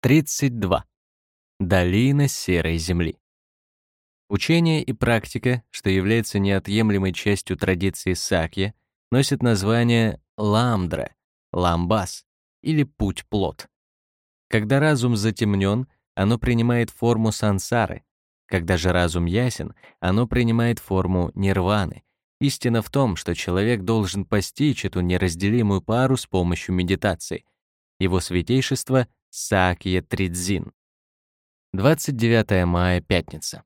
32. Долина серой земли. Учение и практика, что является неотъемлемой частью традиции сакья, носят название ламдра, ламбас или путь-плод. Когда разум затемнен, оно принимает форму сансары. Когда же разум ясен, оно принимает форму нирваны. Истина в том, что человек должен постичь эту неразделимую пару с помощью медитации. Его святейшество — Сакья Тридзин. 29 мая, пятница.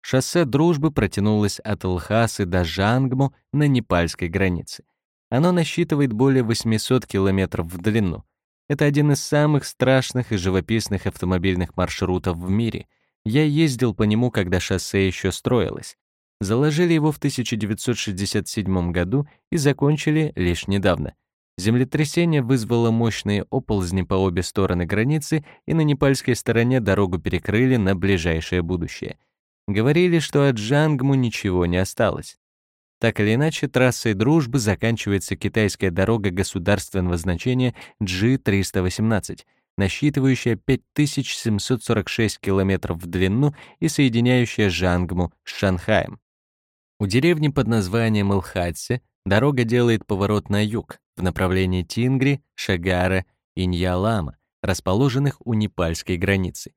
Шоссе дружбы протянулось от Лхасы до Жангму на непальской границе. Оно насчитывает более 800 километров в длину. Это один из самых страшных и живописных автомобильных маршрутов в мире. Я ездил по нему, когда шоссе еще строилось. Заложили его в 1967 году и закончили лишь недавно — Землетрясение вызвало мощные оползни по обе стороны границы, и на непальской стороне дорогу перекрыли на ближайшее будущее. Говорили, что от Джангму ничего не осталось. Так или иначе, трассой дружбы заканчивается китайская дорога государственного значения G318, насчитывающая 5746 километров в длину и соединяющая Жангму с Шанхаем. У деревни под названием Илхатсе дорога делает поворот на юг, в направлении Тингри, Шагара и Ньялама, расположенных у непальской границы.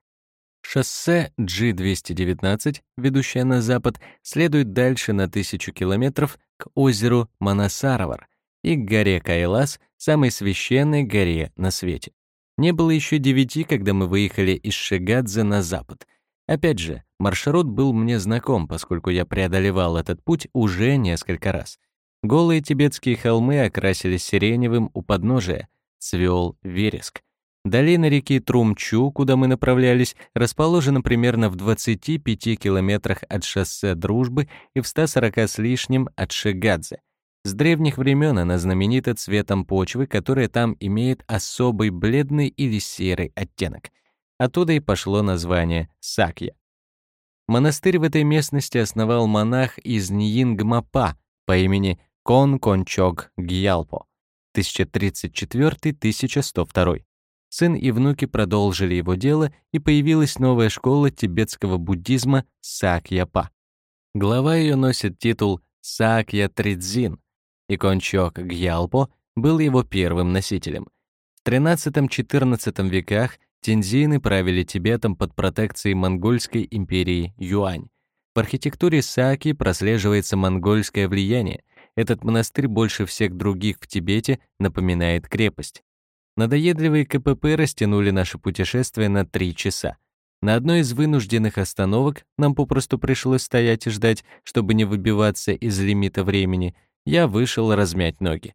Шоссе G219, ведущее на запад, следует дальше на тысячу километров к озеру Манасаровар и к горе Кайлас, самой священной горе на свете. Не было еще девяти, когда мы выехали из Шигадзе на запад. Опять же, маршрут был мне знаком, поскольку я преодолевал этот путь уже несколько раз. Голые тибетские холмы окрасились сиреневым у подножия, цвел вереск. Долина реки Трумчу, куда мы направлялись, расположена примерно в 25 километрах от шоссе Дружбы и в 140 с лишним от Шигадзе. С древних времен она знаменита цветом почвы, которая там имеет особый бледный или серый оттенок. Оттуда и пошло название Сакья. Монастырь в этой местности основал монах из Ньингмапа по имени Кон Кончог Гьялпо, 1034-1102. Сын и внуки продолжили его дело, и появилась новая школа тибетского буддизма Сакьяпа. Глава ее носит титул Сакья Тридзин, и Кончог Гьялпо был его первым носителем. В XIII-XIV веках тензины правили Тибетом под протекцией монгольской империи Юань. В архитектуре Саки прослеживается монгольское влияние, этот монастырь больше всех других в Тибете напоминает крепость. Надоедливые КПП растянули наше путешествие на три часа. На одной из вынужденных остановок нам попросту пришлось стоять и ждать, чтобы не выбиваться из лимита времени. Я вышел размять ноги.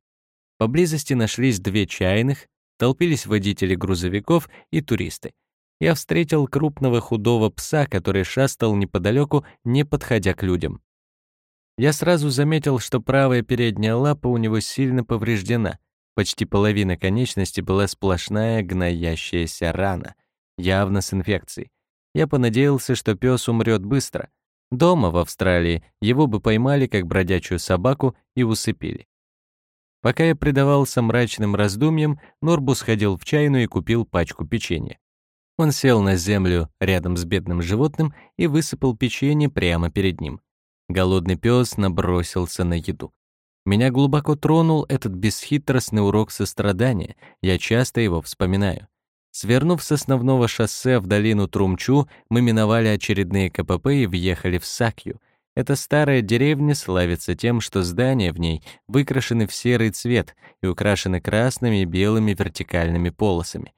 Поблизости нашлись две чайных, толпились водители грузовиков и туристы. Я встретил крупного худого пса, который шастал неподалеку, не подходя к людям. Я сразу заметил, что правая передняя лапа у него сильно повреждена. Почти половина конечности была сплошная гноящаяся рана, явно с инфекцией. Я понадеялся, что пес умрет быстро. Дома, в Австралии, его бы поймали как бродячую собаку и усыпили. Пока я предавался мрачным раздумьям, Норбу сходил в чайную и купил пачку печенья. Он сел на землю рядом с бедным животным и высыпал печенье прямо перед ним. Голодный пес набросился на еду. Меня глубоко тронул этот бесхитростный урок сострадания, я часто его вспоминаю. Свернув с основного шоссе в долину Трумчу, мы миновали очередные КПП и въехали в Сакью. Эта старая деревня славится тем, что здания в ней выкрашены в серый цвет и украшены красными и белыми вертикальными полосами.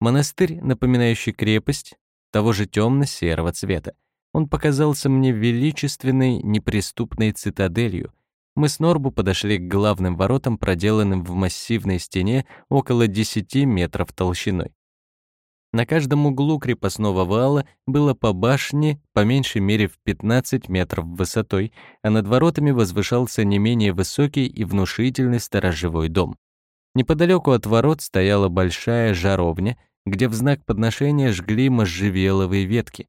Монастырь, напоминающий крепость, того же темно-серого цвета. Он показался мне величественной, неприступной цитаделью. Мы с Норбу подошли к главным воротам, проделанным в массивной стене около 10 метров толщиной. На каждом углу крепостного вала было по башне, по меньшей мере в 15 метров высотой, а над воротами возвышался не менее высокий и внушительный сторожевой дом. Неподалеку от ворот стояла большая жаровня, где в знак подношения жгли можжевеловые ветки.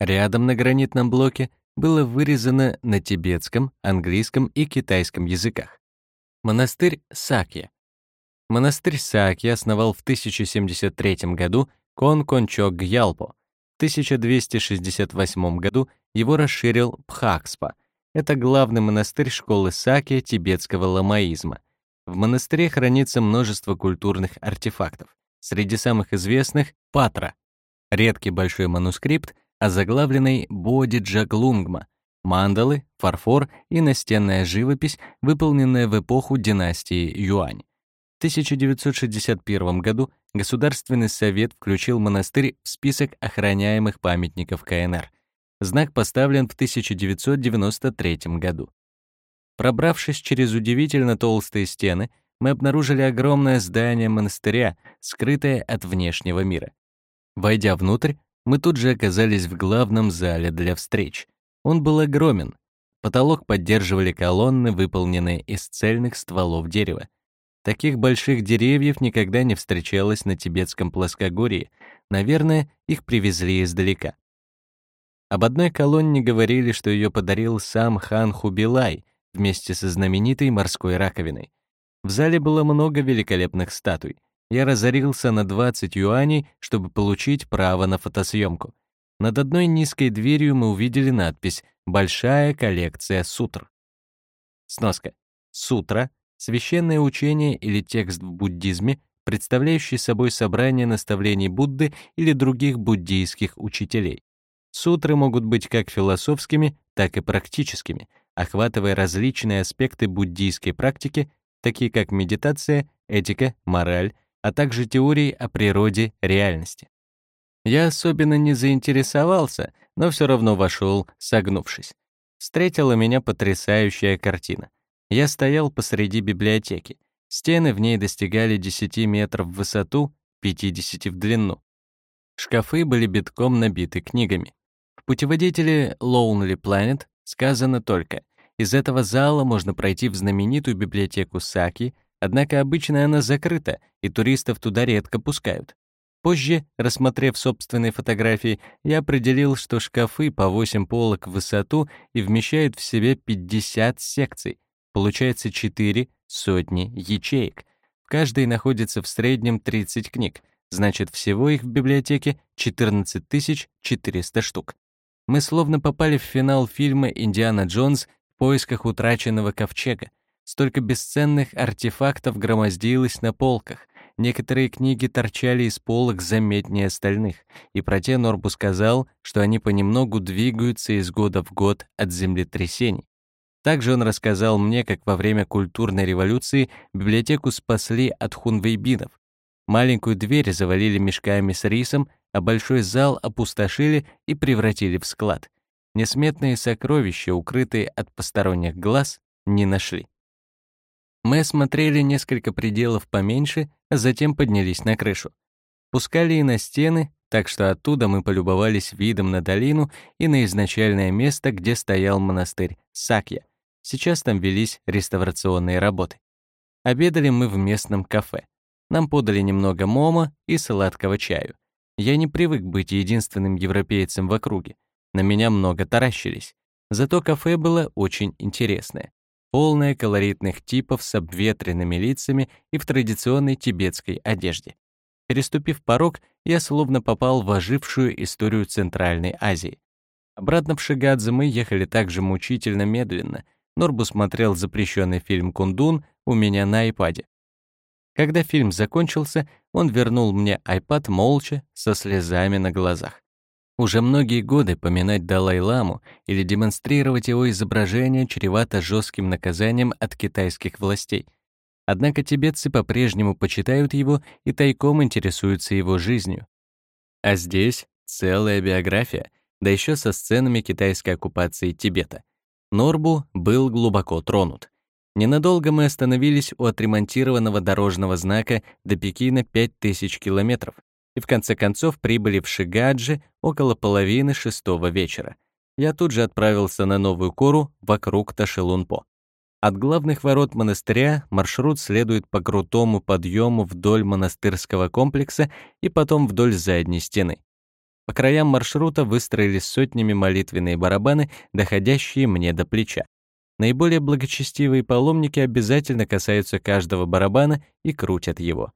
Рядом на гранитном блоке было вырезано на тибетском, английском и китайском языках. Монастырь Сакья. Монастырь Сакья основал в 1073 году Конкончок-Гьялпо. В 1268 году его расширил Пхакспа. Это главный монастырь школы Саки тибетского ламаизма. В монастыре хранится множество культурных артефактов. Среди самых известных — Патра, редкий большой манускрипт, озаглавленный Боди Джаглунгма, мандалы, фарфор и настенная живопись, выполненная в эпоху династии Юань. В 1961 году Государственный совет включил монастырь в список охраняемых памятников КНР. Знак поставлен в 1993 году. Пробравшись через удивительно толстые стены, мы обнаружили огромное здание монастыря, скрытое от внешнего мира. Войдя внутрь, мы тут же оказались в главном зале для встреч. Он был огромен. Потолок поддерживали колонны, выполненные из цельных стволов дерева. Таких больших деревьев никогда не встречалось на тибетском плоскогорье. Наверное, их привезли издалека. Об одной колонне говорили, что ее подарил сам хан Хубилай вместе со знаменитой морской раковиной. В зале было много великолепных статуй. Я разорился на 20 юаней, чтобы получить право на фотосъемку. Над одной низкой дверью мы увидели надпись «Большая коллекция сутр». Сноска. Сутра Священное учение или текст в буддизме, представляющий собой собрание наставлений Будды или других буддийских учителей. Сутры могут быть как философскими, так и практическими, охватывая различные аспекты буддийской практики, такие как медитация, этика, мораль, а также теории о природе реальности. Я особенно не заинтересовался, но все равно вошел, согнувшись. Встретила меня потрясающая картина. Я стоял посреди библиотеки. Стены в ней достигали 10 метров в высоту, 50 в длину. Шкафы были битком набиты книгами. В путеводителе Lonely Planet сказано только, из этого зала можно пройти в знаменитую библиотеку Саки, однако обычно она закрыта, и туристов туда редко пускают. Позже, рассмотрев собственные фотографии, я определил, что шкафы по 8 полок в высоту и вмещают в себе 50 секций, Получается четыре сотни ячеек. В каждой находится в среднем 30 книг, значит, всего их в библиотеке 14 400 штук. Мы словно попали в финал фильма «Индиана Джонс. В поисках утраченного ковчега». Столько бесценных артефактов громоздилось на полках. Некоторые книги торчали из полок заметнее остальных, и про те Норбу сказал, что они понемногу двигаются из года в год от землетрясений. Также он рассказал мне, как во время культурной революции библиотеку спасли от хунвейбинов. Маленькую дверь завалили мешками с рисом, а большой зал опустошили и превратили в склад. Несметные сокровища, укрытые от посторонних глаз, не нашли. Мы осмотрели несколько пределов поменьше, а затем поднялись на крышу. Пускали и на стены, так что оттуда мы полюбовались видом на долину и на изначальное место, где стоял монастырь Сакья. Сейчас там велись реставрационные работы. Обедали мы в местном кафе. Нам подали немного момо и сладкого чаю. Я не привык быть единственным европейцем в округе. На меня много таращились. Зато кафе было очень интересное. Полное колоритных типов с обветренными лицами и в традиционной тибетской одежде. Переступив порог, я словно попал в ожившую историю Центральной Азии. Обратно в Шигадзе мы ехали также мучительно медленно — Норбу смотрел запрещенный фильм «Кундун» у меня на айпаде. Когда фильм закончился, он вернул мне айпад молча, со слезами на глазах. Уже многие годы поминать Далай-ламу или демонстрировать его изображение чревато жестким наказанием от китайских властей. Однако тибетцы по-прежнему почитают его и тайком интересуются его жизнью. А здесь целая биография, да еще со сценами китайской оккупации Тибета. Норбу был глубоко тронут. Ненадолго мы остановились у отремонтированного дорожного знака до Пекина 5000 километров и в конце концов прибыли в Шигаджи около половины шестого вечера. Я тут же отправился на новую кору вокруг Ташелунпо. От главных ворот монастыря маршрут следует по крутому подъему вдоль монастырского комплекса и потом вдоль задней стены. По краям маршрута выстроились сотнями молитвенные барабаны, доходящие мне до плеча. Наиболее благочестивые паломники обязательно касаются каждого барабана и крутят его.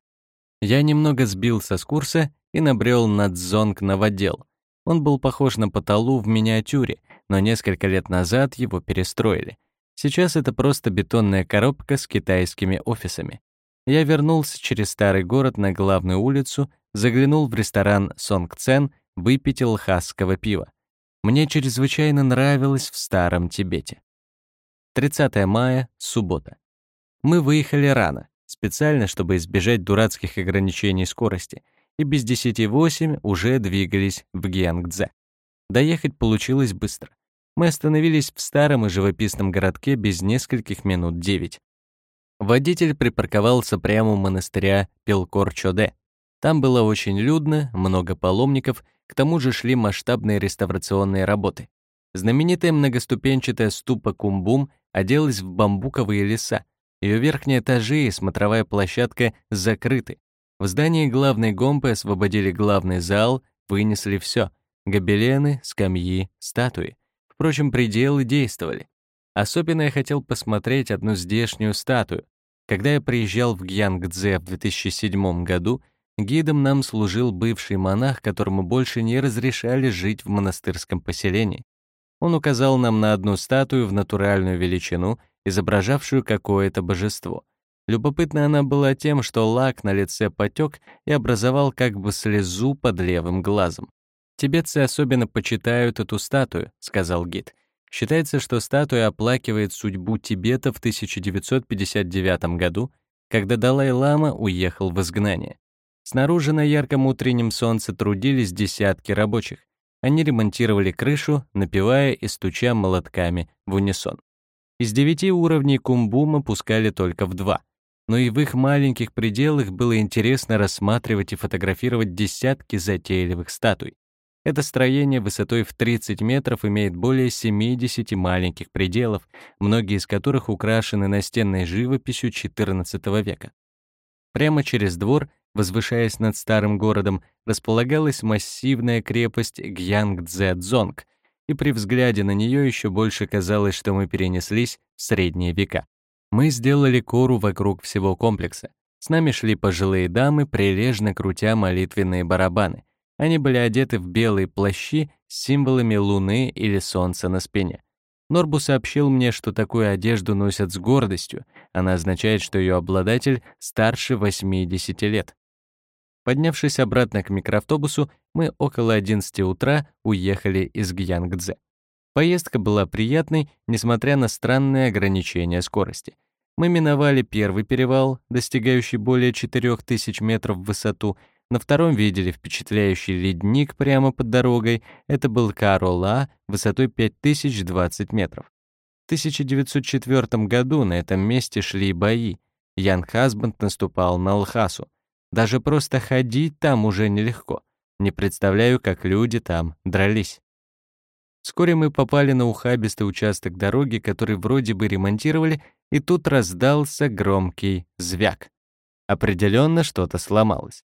Я немного сбился с курса и набрел на дзонг новодел. Он был похож на Паталу в миниатюре, но несколько лет назад его перестроили. Сейчас это просто бетонная коробка с китайскими офисами. Я вернулся через старый город на главную улицу, заглянул в ресторан Сонг Цен, выпить лхасского пива. Мне чрезвычайно нравилось в Старом Тибете. 30 мая, суббота. Мы выехали рано, специально, чтобы избежать дурацких ограничений скорости, и без 10.08 уже двигались в Гиангдзе. Доехать получилось быстро. Мы остановились в старом и живописном городке без нескольких минут девять. Водитель припарковался прямо у монастыря Пилкор-Чоде. Там было очень людно, много паломников, к тому же шли масштабные реставрационные работы. Знаменитая многоступенчатая ступа Кумбум оделась в бамбуковые леса. Ее верхние этажи и смотровая площадка закрыты. В здании главной гомпы освободили главный зал, вынесли все — гобелены, скамьи, статуи. Впрочем, пределы действовали. Особенно я хотел посмотреть одну здешнюю статую. Когда я приезжал в Гьянгдзе в 2007 году, гидом нам служил бывший монах, которому больше не разрешали жить в монастырском поселении. Он указал нам на одну статую в натуральную величину, изображавшую какое-то божество. Любопытна она была тем, что лак на лице потек и образовал как бы слезу под левым глазом. «Тибетцы особенно почитают эту статую», — сказал гид. Считается, что статуя оплакивает судьбу Тибета в 1959 году, когда Далай-лама уехал в изгнание. Снаружи на ярком утреннем солнце трудились десятки рабочих. Они ремонтировали крышу, напевая и стуча молотками в унисон. Из девяти уровней кумбума пускали только в два. Но и в их маленьких пределах было интересно рассматривать и фотографировать десятки затейливых статуй. Это строение высотой в 30 метров имеет более 70 маленьких пределов, многие из которых украшены настенной живописью XIV века. Прямо через двор, возвышаясь над старым городом, располагалась массивная крепость Гьянгдзе-Дзонг, и при взгляде на нее еще больше казалось, что мы перенеслись в средние века. Мы сделали кору вокруг всего комплекса. С нами шли пожилые дамы, прилежно крутя молитвенные барабаны — они были одеты в белые плащи с символами луны или солнца на спине. Норбу сообщил мне, что такую одежду носят с гордостью. Она означает, что ее обладатель старше 80 лет. Поднявшись обратно к микроавтобусу, мы около 11 утра уехали из Гьянгдзе. Поездка была приятной, несмотря на странные ограничения скорости. Мы миновали первый перевал, достигающий более 4000 метров в высоту, на втором видели впечатляющий ледник прямо под дорогой. Это был Карола высотой 5020 метров. В 1904 году на этом месте шли бои. Ян Хасбанд наступал на Лхасу. Даже просто ходить там уже нелегко. Не представляю, как люди там дрались. Вскоре мы попали на ухабистый участок дороги, который вроде бы ремонтировали, и тут раздался громкий звяк. Определенно что-то сломалось.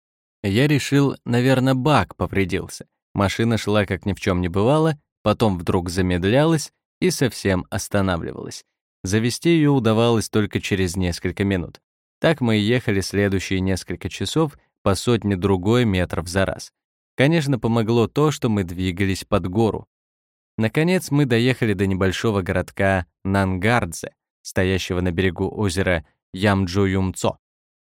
Я решил, наверное, бак повредился. Машина шла как ни в чем не бывало, потом вдруг замедлялась и совсем останавливалась. Завести ее удавалось только через несколько минут. Так мы ехали следующие несколько часов по сотне другой метров за раз. Конечно, помогло то, что мы двигались под гору. Наконец мы доехали до небольшого городка Нангардзе, стоящего на берегу озера Ямджо-Юмцо.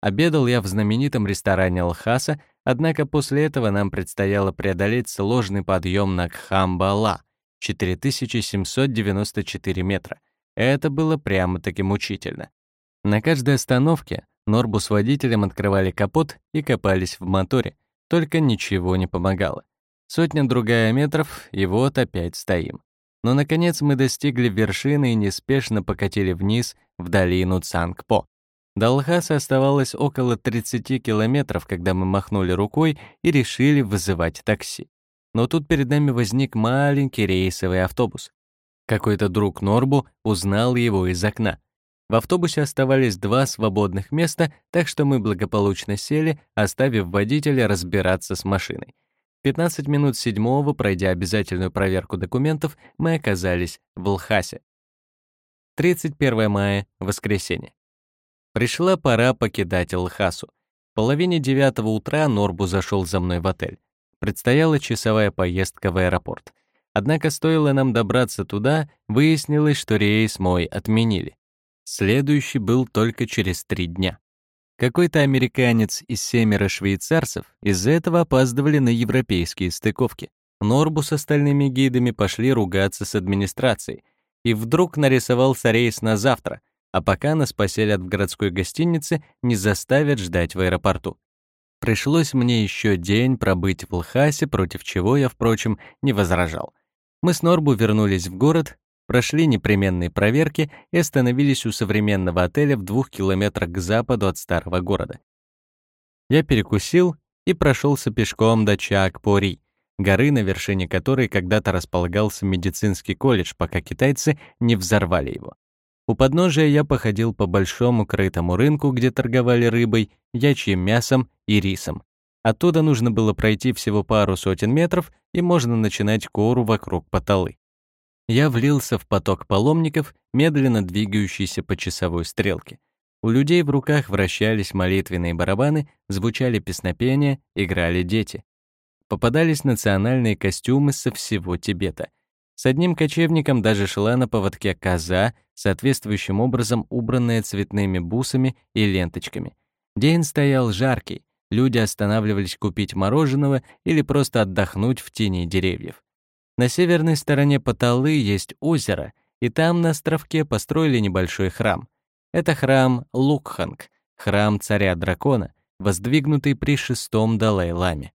Обедал я в знаменитом ресторане Алхаса, однако после этого нам предстояло преодолеть сложный подъем на Кхамбала, 4794 метра. Это было прямо-таки мучительно. На каждой остановке Норбу с водителем открывали капот и копались в моторе, только ничего не помогало. Сотня-другая метров, и вот опять стоим. Но, наконец, мы достигли вершины и неспешно покатили вниз в долину Цангпо. До Алхаса оставалось около 30 километров, когда мы махнули рукой и решили вызывать такси. Но тут перед нами возник маленький рейсовый автобус. Какой-то друг Норбу узнал его из окна. В автобусе оставались два свободных места, так что мы благополучно сели, оставив водителя разбираться с машиной. 15 минут седьмого, пройдя обязательную проверку документов, мы оказались в Лхасе. 31 мая, воскресенье. Пришла пора покидать Лхасу. половине девятого утра Норбу зашел за мной в отель. Предстояла часовая поездка в аэропорт. Однако стоило нам добраться туда, выяснилось, что рейс мой отменили. Следующий был только через три дня. Какой-то американец и семеро швейцарцев из-за этого опаздывали на европейские стыковки. Норбу с остальными гидами пошли ругаться с администрацией, и вдруг нарисовался рейс на завтра, а пока нас поселят в городской гостинице, не заставят ждать в аэропорту. Пришлось мне еще день пробыть в Лхасе, против чего я, впрочем, не возражал. Мы с Норбу вернулись в город, прошли непременные проверки и остановились у современного отеля в двух километрах к западу от старого города. Я перекусил и прошелся пешком до Чакпори, горы, на вершине которой когда-то располагался медицинский колледж, пока китайцы не взорвали его. У подножия я походил по большому крытому рынку, где торговали рыбой, ячьим мясом и рисом. Оттуда нужно было пройти всего пару сотен метров, и можно начинать кору вокруг Паталы. Я влился в поток паломников, медленно двигающийся по часовой стрелке. У людей в руках вращались молитвенные барабаны, звучали песнопения, играли дети. Попадались национальные костюмы со всего Тибета. С одним кочевником даже шла на поводке коза, соответствующим образом убранная цветными бусами и ленточками. День стоял жаркий, люди останавливались купить мороженого или просто отдохнуть в тени деревьев. На северной стороне Паталы есть озеро, и там на островке построили небольшой храм. Это храм Лукханг, храм царя-дракона, воздвигнутый при шестом Далай-ламе.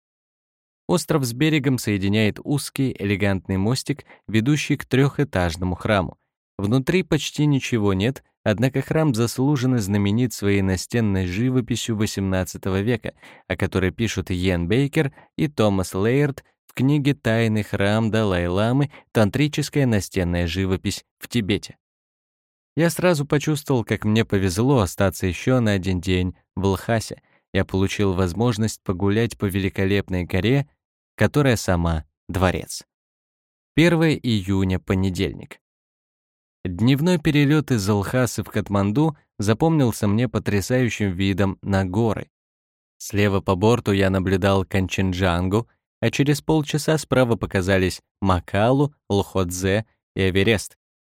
Остров с берегом соединяет узкий, элегантный мостик, ведущий к трехэтажному храму. Внутри почти ничего нет, однако храм заслуженно знаменит своей настенной живописью XVIII века, о которой пишут Йен Бейкер и Томас Лейерт книге «Тайный храм Далай-ламы. Тантрическая настенная живопись в Тибете». Я сразу почувствовал, как мне повезло остаться еще на один день в Лхасе. Я получил возможность погулять по великолепной горе которая сама дворец. 1 июня, понедельник. Дневной перелет из Алхасы в Катманду запомнился мне потрясающим видом на горы. Слева по борту я наблюдал Канченджангу, а через полчаса справа показались Макалу, Лходзе и Эверест.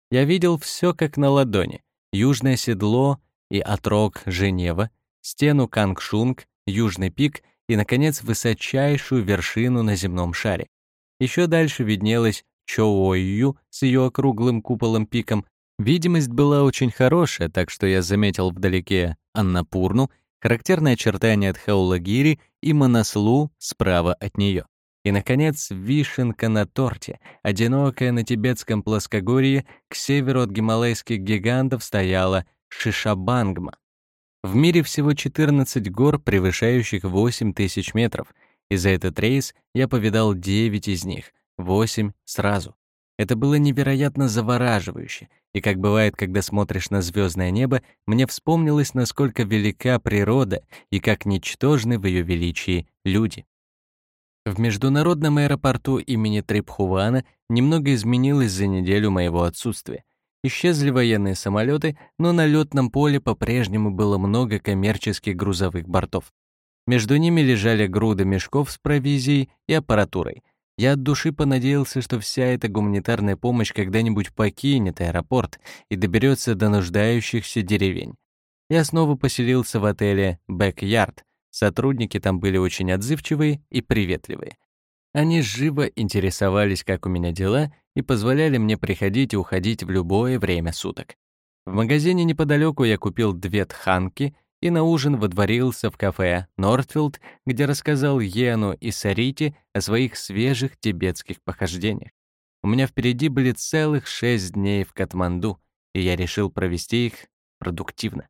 Я видел все как на ладони. Южное седло и отрог Женева, стену Кангшунг, Южный пик и, наконец, высочайшую вершину на земном шаре. Еще дальше виднелась Чо-Ойю с ее округлым куполом-пиком. Видимость была очень хорошая, так что я заметил вдалеке Аннапурну, характерное очертание от Хаулагири и Манаслу справа от нее. И, наконец, вишенка на торте, одинокая на тибетском плоскогорье, к северу от гималайских гигантов стояла Шишабангма, в мире всего 14 гор, превышающих 8 тысяч метров, и за этот рейс я повидал 9 из них, 8 сразу. Это было невероятно завораживающе, и как бывает, когда смотришь на звездное небо, мне вспомнилось, насколько велика природа и как ничтожны в ее величии люди. В международном аэропорту имени Трипхувана немного изменилось за неделю моего отсутствия. Исчезли военные самолеты, но на летном поле по-прежнему было много коммерческих грузовых бортов. Между ними лежали груды мешков с провизией и аппаратурой. Я от души понадеялся, что вся эта гуманитарная помощь когда-нибудь покинет аэропорт и доберется до нуждающихся деревень. Я снова поселился в отеле «Бэк-Ярд». Сотрудники там были очень отзывчивые и приветливые. Они живо интересовались, как у меня дела, и позволяли мне приходить и уходить в любое время суток. В магазине неподалеку я купил две тханки и на ужин водворился в кафе «Нортфилд», где рассказал Йену и Сарите о своих свежих тибетских похождениях. У меня впереди были целых шесть дней в Катманду, и я решил провести их продуктивно.